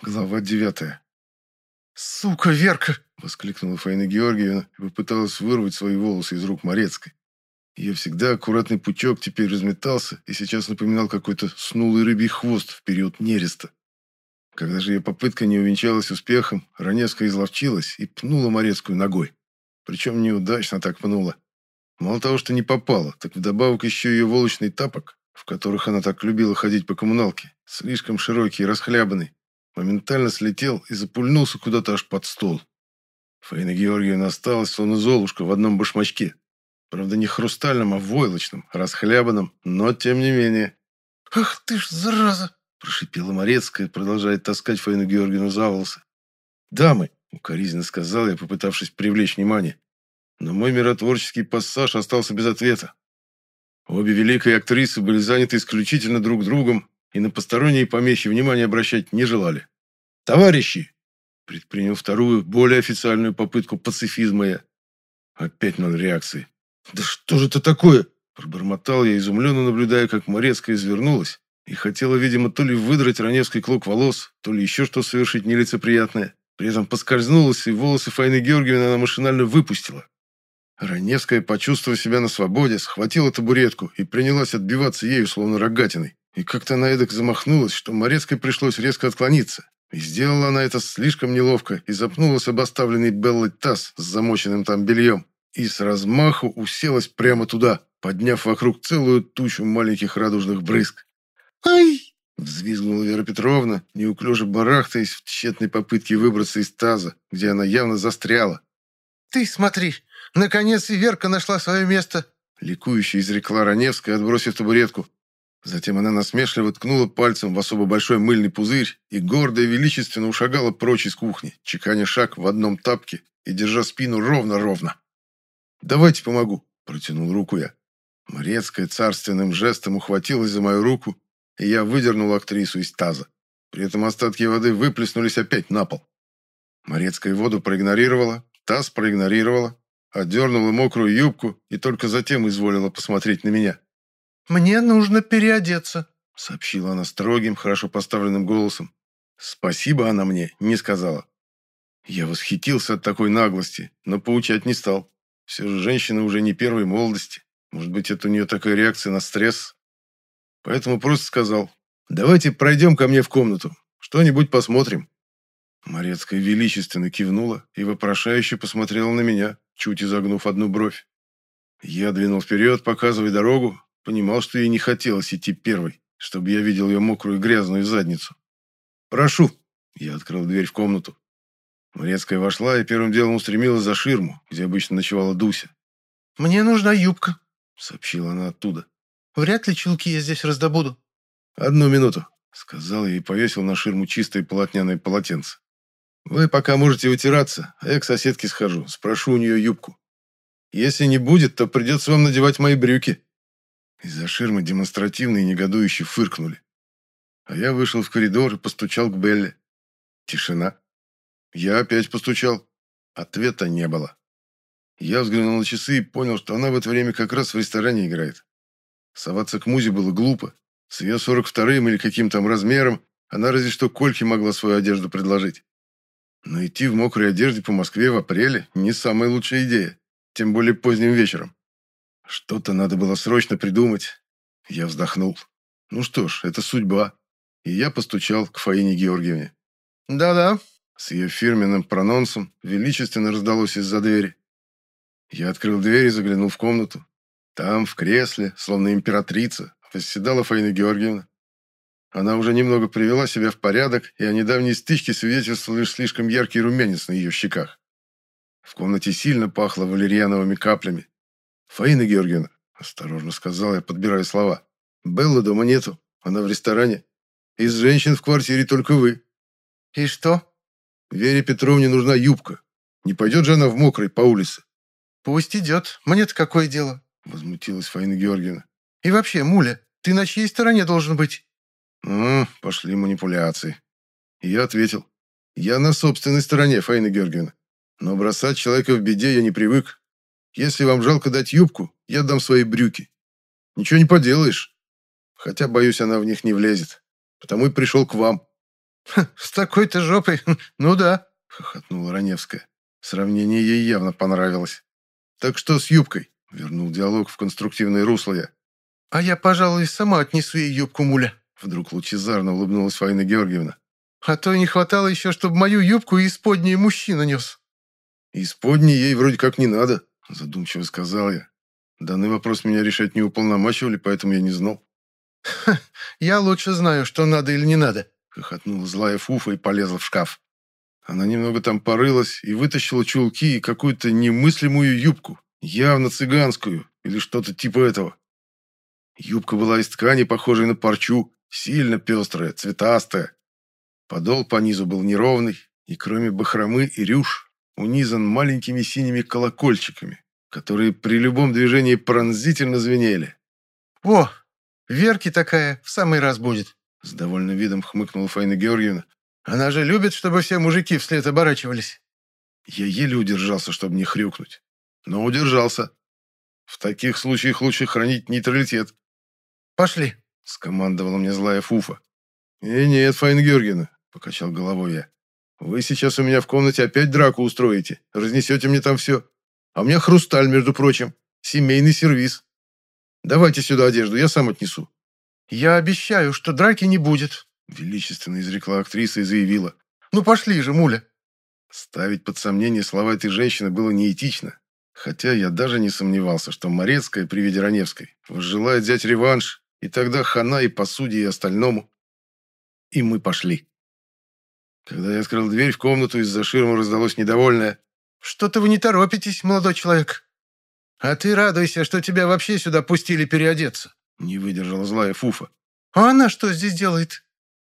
Глава девятая. «Сука, Верка!» — воскликнула Фаина Георгиевна и попыталась вырвать свои волосы из рук Морецкой. Ее всегда аккуратный пучок теперь разметался и сейчас напоминал какой-то снулый рыбий хвост в период нереста. Когда же ее попытка не увенчалась успехом, Раневская изловчилась и пнула Морецкую ногой. Причем неудачно так пнула. Мало того, что не попала, так вдобавок еще ее волочный тапок, в которых она так любила ходить по коммуналке, слишком широкий и расхлябанный, моментально слетел и запульнулся куда-то аж под стол. Фаина Георгиевна осталась, словно золушка, в одном башмачке. Правда, не хрустальном, а войлочном, расхлябанном, но тем не менее. «Ах ты ж, зараза!» – прошипела Морецкая, продолжая таскать Фаину Георгиевну за волосы. «Дамы!» – укоризненно сказал я, попытавшись привлечь внимание. Но мой миротворческий пассаж остался без ответа. Обе великие актрисы были заняты исключительно друг другом, и на посторонние помехи внимания обращать не желали. «Товарищи!» Предпринял вторую, более официальную попытку пацифизма я. Опять ноль реакции. «Да что же это такое?» Пробормотал я, изумленно наблюдая, как Морецкая извернулась и хотела, видимо, то ли выдрать Раневский клок волос, то ли еще что совершить нелицеприятное. При этом поскользнулась, и волосы Фаины Георгиевны она машинально выпустила. Раневская, почувствовав себя на свободе, схватила табуретку и принялась отбиваться ею, словно рогатиной. И как-то она эдак замахнулась, что Морецкой пришлось резко отклониться. И сделала она это слишком неловко и запнулась об оставленный Беллой таз с замоченным там бельем. И с размаху уселась прямо туда, подняв вокруг целую тучу маленьких радужных брызг. «Ай!» — взвизгнула Вера Петровна, неуклюже барахтаясь в тщетной попытке выбраться из таза, где она явно застряла. «Ты смотри, наконец и Верка нашла свое место!» Ликующе изрекла Раневская, отбросив табуретку. Затем она насмешливо ткнула пальцем в особо большой мыльный пузырь и гордо и величественно ушагала прочь из кухни, чеканя шаг в одном тапке и держа спину ровно-ровно. «Давайте помогу», – протянул руку я. Морецкая царственным жестом ухватилась за мою руку, и я выдернул актрису из таза. При этом остатки воды выплеснулись опять на пол. Морецкая воду проигнорировала, таз проигнорировала, отдернула мокрую юбку и только затем изволила посмотреть на меня. «Мне нужно переодеться», — сообщила она строгим, хорошо поставленным голосом. «Спасибо она мне не сказала». Я восхитился от такой наглости, но поучать не стал. Все же женщина уже не первой молодости. Может быть, это у нее такая реакция на стресс. Поэтому просто сказал, «Давайте пройдем ко мне в комнату. Что-нибудь посмотрим». Морецкая величественно кивнула и вопрошающе посмотрела на меня, чуть изогнув одну бровь. Я двинул вперед, показывая дорогу, Понимал, что ей не хотелось идти первой, чтобы я видел ее мокрую грязную задницу. «Прошу!» Я открыл дверь в комнату. Морецкая вошла и первым делом устремилась за ширму, где обычно ночевала Дуся. «Мне нужна юбка», — сообщила она оттуда. «Вряд ли чулки я здесь раздобуду». «Одну минуту», — сказал я и повесил на ширму чистое полотняное полотенце. «Вы пока можете вытираться, а я к соседке схожу, спрошу у нее юбку. Если не будет, то придется вам надевать мои брюки». Из-за ширмы демонстративно и негодующе фыркнули. А я вышел в коридор и постучал к Белле. Тишина. Я опять постучал. Ответа не было. Я взглянул на часы и понял, что она в это время как раз в ресторане играет. Соваться к Музе было глупо. С ее 42-м или каким там размером она разве что Кольке могла свою одежду предложить. Но идти в мокрой одежде по Москве в апреле не самая лучшая идея, тем более поздним вечером. Что-то надо было срочно придумать. Я вздохнул. Ну что ж, это судьба. И я постучал к Фаине Георгиевне. «Да-да», с ее фирменным прононсом величественно раздалось из-за двери. Я открыл дверь и заглянул в комнату. Там, в кресле, словно императрица, восседала Фаина Георгиевна. Она уже немного привела себя в порядок, и о недавней стычке свидетельствовал лишь слишком яркий румянец на ее щеках. В комнате сильно пахло валерьяновыми каплями. «Фаина Георгиевна», – осторожно сказал я, подбирая слова. «Беллы дома нету, она в ресторане. Из женщин в квартире только вы». «И что?» «Вере Петровне нужна юбка. Не пойдет же она в мокрой по улице?» «Пусть идет. Мне-то какое дело?» – возмутилась Фаина Георгиевна. «И вообще, Муля, ты на чьей стороне должен быть?» «Ну, пошли манипуляции». И я ответил. «Я на собственной стороне, Фаина Георгиевна. Но бросать человека в беде я не привык. Если вам жалко дать юбку, я дам свои брюки. Ничего не поделаешь. Хотя, боюсь, она в них не влезет. Потому и пришел к вам. «С такой-то жопой? Ну да», — хохотнула Раневская. Сравнение ей явно понравилось. «Так что с юбкой?» — вернул диалог в конструктивное русло я. «А я, пожалуй, сама отнесу ей юбку муля». Вдруг лучезарно улыбнулась Фаина Георгиевна. «А то не хватало еще, чтобы мою юбку и исподнее мужчина нес». «Исподней ей вроде как не надо», — задумчиво сказал я. Данный вопрос меня решать не уполномачивали, поэтому я не знал. «Ха, я лучше знаю, что надо или не надо», — хохотнула злая Фуфа и полезла в шкаф. Она немного там порылась и вытащила чулки и какую-то немыслимую юбку, явно цыганскую или что-то типа этого. Юбка была из ткани, похожей на парчу, сильно пестрая, цветастая. Подол по низу был неровный, и кроме бахромы и рюш, унизан маленькими синими колокольчиками, которые при любом движении пронзительно звенели. «О, Верки такая в самый раз будет», — с довольным видом хмыкнула Фаина Георгиевна. «Она же любит, чтобы все мужики вслед оборачивались». Я еле удержался, чтобы не хрюкнуть. Но удержался. В таких случаях лучше хранить нейтралитет. «Пошли», — скомандовала мне злая Фуфа. «И нет, Фаина Георгиевна», — покачал головой я. «Вы сейчас у меня в комнате опять драку устроите, разнесете мне там все. А у меня хрусталь, между прочим, семейный сервиз. Давайте сюда одежду, я сам отнесу». «Я обещаю, что драки не будет», — величественно изрекла актриса и заявила. «Ну пошли же, муля». Ставить под сомнение слова этой женщины было неэтично. Хотя я даже не сомневался, что Морецкая при виде Раневской желает взять реванш и тогда хана и посуде, и остальному. И мы пошли. Когда я открыл дверь в комнату, из-за ширмы раздалось недовольное. «Что-то вы не торопитесь, молодой человек. А ты радуйся, что тебя вообще сюда пустили переодеться». Не выдержала злая Фуфа. «А она что здесь делает?»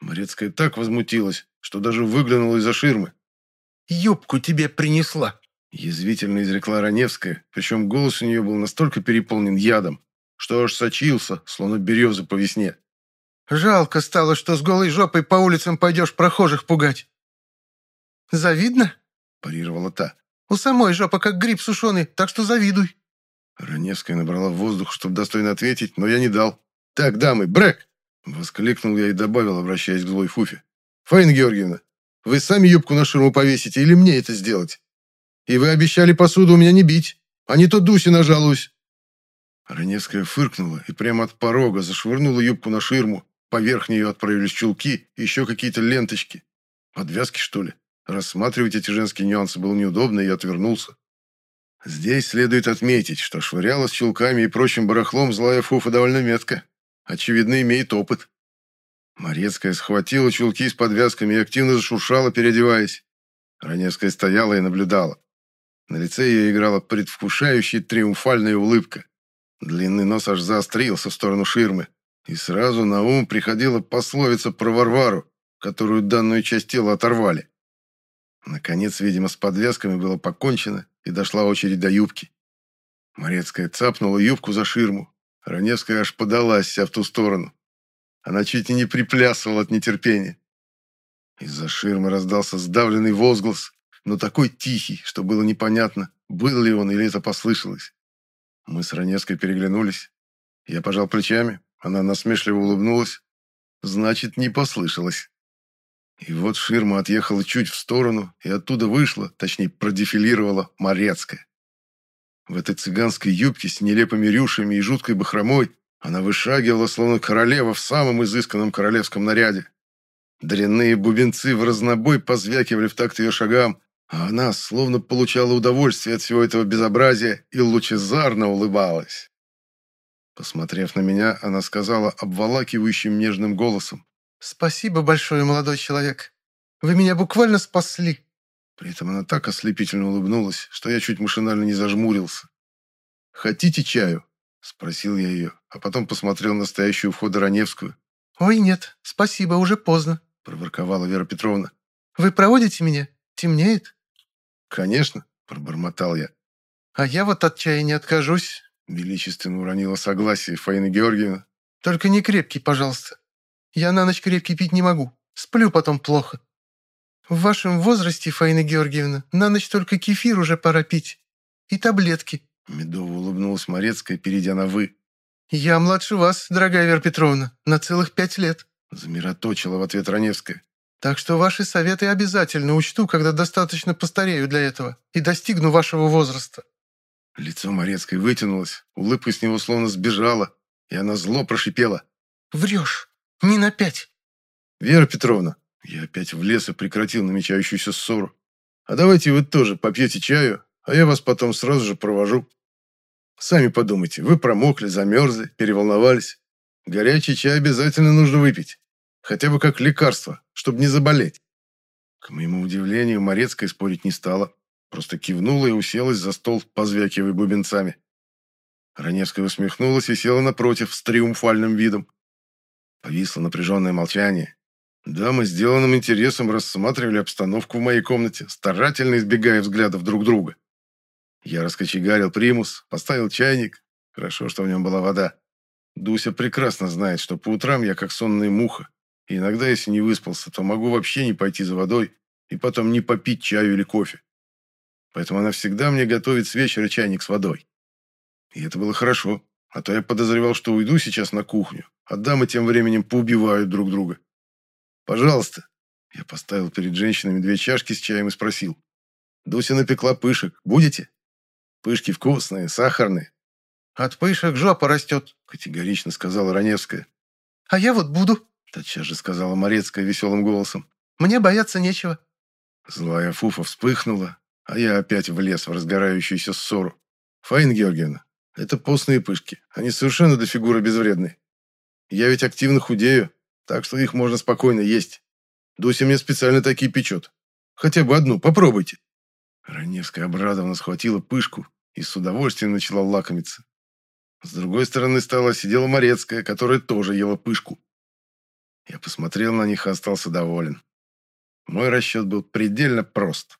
Морецкая так возмутилась, что даже выглянула из-за ширмы. «Юбку тебе принесла», — язвительно изрекла Раневская, причем голос у нее был настолько переполнен ядом, что аж сочился, словно береза по весне. «Жалко стало, что с голой жопой по улицам пойдешь прохожих пугать». «Завидно?» – парировала та. «У самой жопа как гриб сушеный, так что завидуй». Раневская набрала воздух, чтобы достойно ответить, но я не дал. «Так, дамы, брэк!» – воскликнул я и добавил, обращаясь к злой Фуфе. «Фаина Георгиевна, вы сами юбку на ширму повесите или мне это сделать? И вы обещали посуду у меня не бить, а не то Дусе нажалуюсь». Раневская фыркнула и прямо от порога зашвырнула юбку на ширму. Поверх нее отправились чулки и еще какие-то ленточки. Подвязки, что ли? Рассматривать эти женские нюансы было неудобно, и я отвернулся. Здесь следует отметить, что швыряла с чулками и прочим барахлом злая Фуфа довольно метко. Очевидно, имеет опыт. Морецкая схватила чулки с подвязками и активно зашуршала, переодеваясь. Раневская стояла и наблюдала. На лице ее играла предвкушающая триумфальная улыбка. Длинный нос аж заострился в сторону ширмы, и сразу на ум приходила пословица про Варвару, которую данную часть тела оторвали. Наконец, видимо, с подвязками было покончено, и дошла очередь до юбки. Морецкая цапнула юбку за ширму. Раневская аж подалась вся в ту сторону. Она чуть и не приплясывала от нетерпения. Из-за ширмы раздался сдавленный возглас, но такой тихий, что было непонятно, был ли он или это послышалось. Мы с Раневской переглянулись. Я пожал плечами, она насмешливо улыбнулась. Значит, не послышалось. И вот ширма отъехала чуть в сторону, и оттуда вышла, точнее, продефилировала Морецкая. В этой цыганской юбке с нелепыми рюшами и жуткой бахромой она вышагивала, словно королева в самом изысканном королевском наряде. Дрянные бубенцы в разнобой позвякивали в такт ее шагам, а она словно получала удовольствие от всего этого безобразия и лучезарно улыбалась. Посмотрев на меня, она сказала обволакивающим нежным голосом. «Спасибо большое, молодой человек. Вы меня буквально спасли». При этом она так ослепительно улыбнулась, что я чуть машинально не зажмурился. «Хотите чаю?» – спросил я ее, а потом посмотрел на стоящую у входа Раневскую. «Ой, нет, спасибо, уже поздно», – проворковала Вера Петровна. «Вы проводите меня? Темнеет?» «Конечно», – пробормотал я. «А я вот от чая не откажусь», – величественно уронила согласие Фаина Георгиевна. «Только не крепкий, пожалуйста. Я на ночь крепкий пить не могу. Сплю потом плохо. В вашем возрасте, Фаина Георгиевна, на ночь только кефир уже пора пить. И таблетки». Медово улыбнулась Морецкая, перейдя на «вы». «Я младше вас, дорогая Вера Петровна, на целых пять лет». Замироточила в ответ Раневская. Так что ваши советы обязательно учту, когда достаточно постарею для этого и достигну вашего возраста». Лицо Морецкой вытянулось, улыбка с него словно сбежала, и она зло прошипела. «Врешь. Не на пять». «Вера Петровна», я опять влез и прекратил намечающуюся ссору. «А давайте вы тоже попьете чаю, а я вас потом сразу же провожу. Сами подумайте, вы промокли, замерзли, переволновались. Горячий чай обязательно нужно выпить. Хотя бы как лекарство, чтобы не заболеть». К моему удивлению, Морецкая спорить не стала. Просто кивнула и уселась за стол, позвякивая бубенцами. Раневская усмехнулась и села напротив с триумфальным видом. Повисло напряженное молчание. Дамы с сделанным интересом рассматривали обстановку в моей комнате, старательно избегая взглядов друг друга. Я раскочегарил примус, поставил чайник. Хорошо, что в нем была вода. Дуся прекрасно знает, что по утрам я как сонная муха. И иногда, если не выспался, то могу вообще не пойти за водой и потом не попить чаю или кофе. Поэтому она всегда мне готовит с вечера чайник с водой. И это было хорошо, а то я подозревал, что уйду сейчас на кухню, а дамы тем временем поубивают друг друга. «Пожалуйста». Я поставил перед женщинами две чашки с чаем и спросил. «Дуся напекла пышек. Будете?» «Пышки вкусные, сахарные». «От пышек жопа растет», — категорично сказала Раневская. «А я вот буду», — тотчас же сказала Морецкая веселым голосом. «Мне бояться нечего». Злая Фуфа вспыхнула, а я опять влез в разгорающуюся ссору. «Фаина Георгиевна, это постные пышки. Они совершенно до фигуры безвредны. Я ведь активно худею, так что их можно спокойно есть. Дуся мне специально такие печет. Хотя бы одну, попробуйте». Раневская обрадованно схватила пышку и с удовольствием начала лакомиться. С другой стороны стола сидела Морецкая, которая тоже ела пышку. Я посмотрел на них и остался доволен. Мой расчет был предельно прост.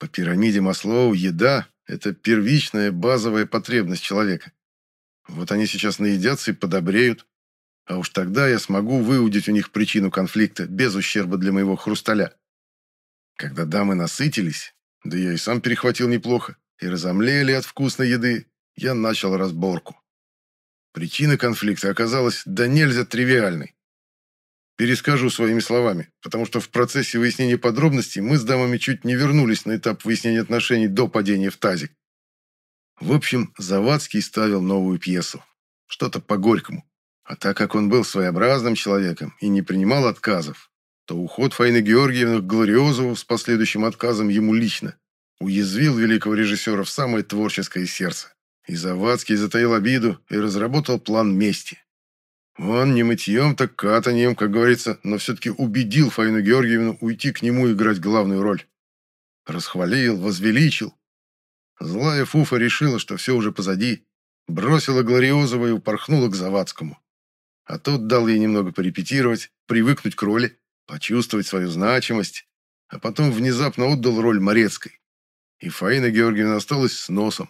По пирамиде Маслоу еда – это первичная базовая потребность человека. Вот они сейчас наедятся и подобреют. А уж тогда я смогу выудить у них причину конфликта без ущерба для моего хрусталя. Когда дамы насытились, да я и сам перехватил неплохо, и разомлели от вкусной еды, я начал разборку. Причина конфликта оказалась да нельзя тривиальной. Перескажу своими словами, потому что в процессе выяснения подробностей мы с дамами чуть не вернулись на этап выяснения отношений до падения в тазик. В общем, Завадский ставил новую пьесу. Что-то по-горькому. А так как он был своеобразным человеком и не принимал отказов, то уход Фаины Георгиевны к Глориозову с последующим отказом ему лично уязвил великого режиссера в самое творческое сердце. И Завадский затаил обиду и разработал план мести. Он не мытьем, так катанием, как говорится, но все-таки убедил Фаину Георгиевну уйти к нему играть главную роль. Расхвалил, возвеличил. Злая Фуфа решила, что все уже позади, бросила Глориозова и упорхнула к Завадскому. А тот дал ей немного порепетировать, привыкнуть к роли, почувствовать свою значимость, а потом внезапно отдал роль Морецкой. И Фаина Георгиевна осталась с носом.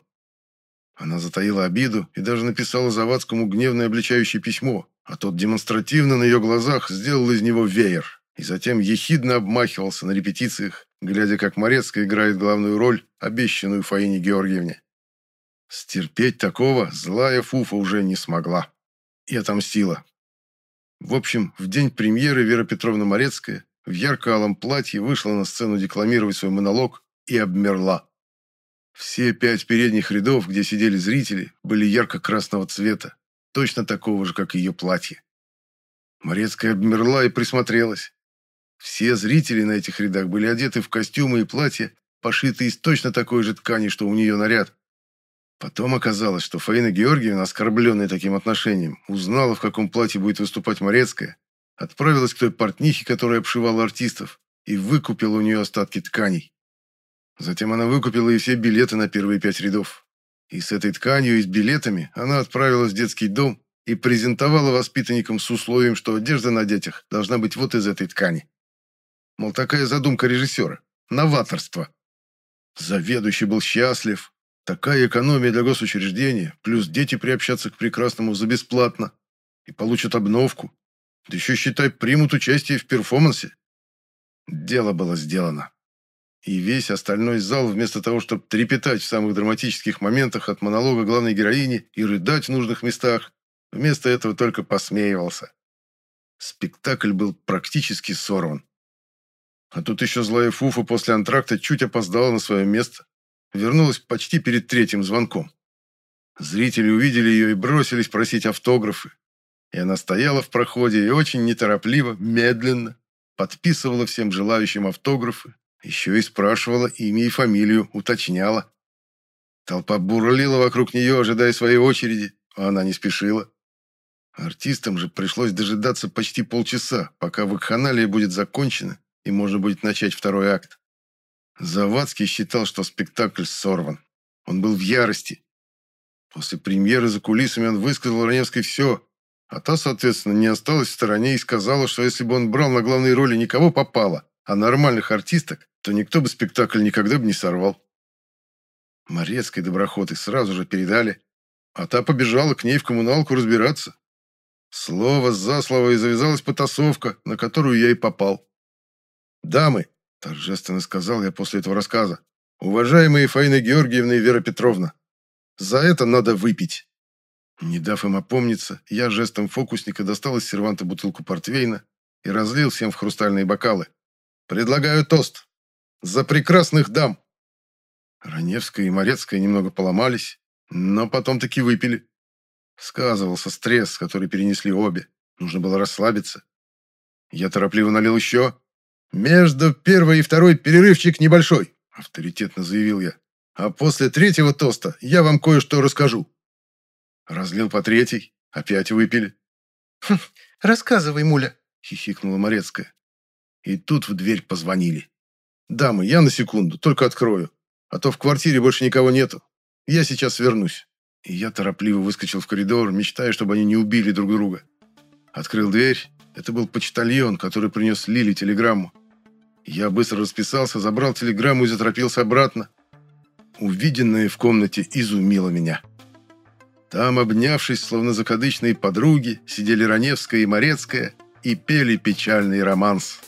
Она затаила обиду и даже написала Завадскому гневное обличающее письмо, а тот демонстративно на ее глазах сделал из него веер и затем ехидно обмахивался на репетициях, глядя, как Морецкая играет главную роль, обещанную Фаине Георгиевне. Стерпеть такого злая Фуфа уже не смогла. И отомстила. В общем, в день премьеры Вера Петровна Морецкая в ярко-алом платье вышла на сцену декламировать свой монолог и обмерла. Все пять передних рядов, где сидели зрители, были ярко-красного цвета, точно такого же, как ее платье. Морецкая обмерла и присмотрелась. Все зрители на этих рядах были одеты в костюмы и платья, пошитые из точно такой же ткани, что у нее наряд. Потом оказалось, что Фаина Георгиевна, оскорбленная таким отношением, узнала, в каком платье будет выступать Морецкая, отправилась к той портнихе, которая обшивала артистов, и выкупила у нее остатки тканей. Затем она выкупила и все билеты на первые пять рядов. И с этой тканью и с билетами она отправилась в детский дом и презентовала воспитанникам с условием, что одежда на детях должна быть вот из этой ткани. Мол, такая задумка режиссера. Новаторство. Заведующий был счастлив. Такая экономия для госучреждения, плюс дети приобщаться к прекрасному за бесплатно и получат обновку. Да еще, считай, примут участие в перформансе. Дело было сделано. И весь остальной зал, вместо того, чтобы трепетать в самых драматических моментах от монолога главной героини и рыдать в нужных местах, вместо этого только посмеивался. Спектакль был практически сорван. А тут еще злая Фуфа после антракта чуть опоздала на свое место. Вернулась почти перед третьим звонком. Зрители увидели ее и бросились просить автографы. И она стояла в проходе и очень неторопливо, медленно подписывала всем желающим автографы, еще и спрашивала имя и фамилию, уточняла. Толпа бурлила вокруг нее, ожидая своей очереди, а она не спешила. Артистам же пришлось дожидаться почти полчаса, пока вакханалия будет закончена и можно будет начать второй акт. Завадский считал, что спектакль сорван. Он был в ярости. После премьеры за кулисами он высказал Раневской все, а та, соответственно, не осталась в стороне и сказала, что если бы он брал на главные роли никого попало, а нормальных артисток, то никто бы спектакль никогда бы не сорвал. Морецкой доброхоты сразу же передали, а та побежала к ней в коммуналку разбираться. Слово за слово и завязалась потасовка, на которую я и попал. «Дамы», — торжественно сказал я после этого рассказа, «уважаемые Фаина Георгиевна и Вера Петровна, за это надо выпить». Не дав им опомниться, я жестом фокусника достал из серванта бутылку портвейна и разлил всем в хрустальные бокалы. «Предлагаю тост. За прекрасных дам!» Раневская и Морецкая немного поломались, но потом таки выпили. Сказывался стресс, который перенесли обе. Нужно было расслабиться. Я торопливо налил еще. «Между первой и второй перерывчик небольшой», — авторитетно заявил я. «А после третьего тоста я вам кое-что расскажу». Разлил по третий, опять выпили. «Хм, рассказывай, муля», — хихикнула Морецкая. И тут в дверь позвонили. «Дамы, я на секунду, только открою, а то в квартире больше никого нету. Я сейчас вернусь». И я торопливо выскочил в коридор, мечтая, чтобы они не убили друг друга. Открыл дверь. Это был почтальон, который принес Лили телеграмму. Я быстро расписался, забрал телеграмму и заторопился обратно. Увиденное в комнате изумило меня. Там, обнявшись, словно закадычные подруги, сидели Раневская и Морецкая и пели печальный романс.